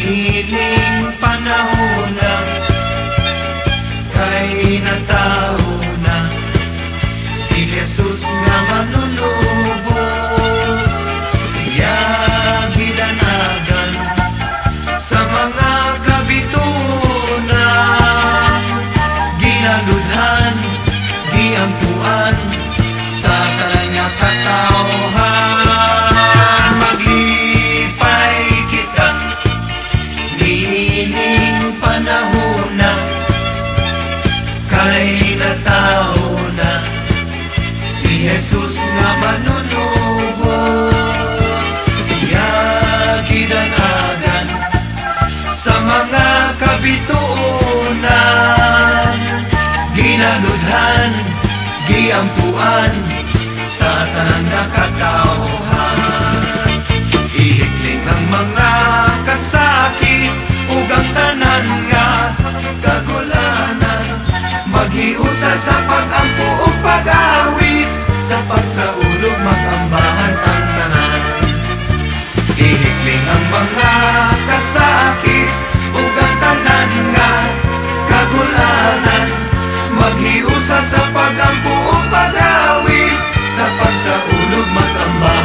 piling panahon na kay natao na si Jesus nga manunubos siya gidanagan sa mga kabituna ginaludhan giampuan sa kanya katao. Panahon na Kay nataw na Si Jesus nga manunubos Siya gidanagan Sa mga kabituunan Ginaludhan, giampuan Sa tanan nga Maghiusa sa pagampo pag-awit Sa pagsaulog magambahan ang tanan. Ihikling ang mga kasakit ug ang tanan nga kagulanan. Maghiusa sa pagampo pag-awit Sa pagsaulog magambahan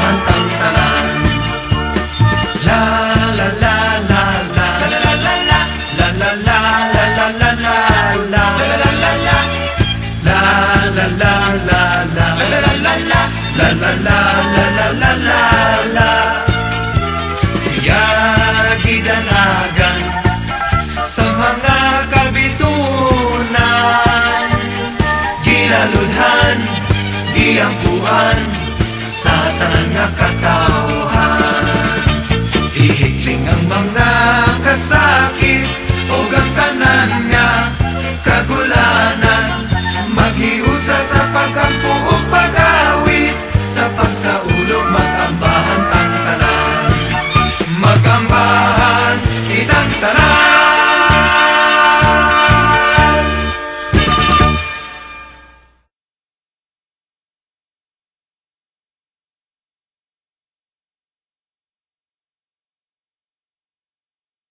la la la la la la. La la Siya gidanagan sa mga kabitunan Ginaludhan, sa tanan Canal.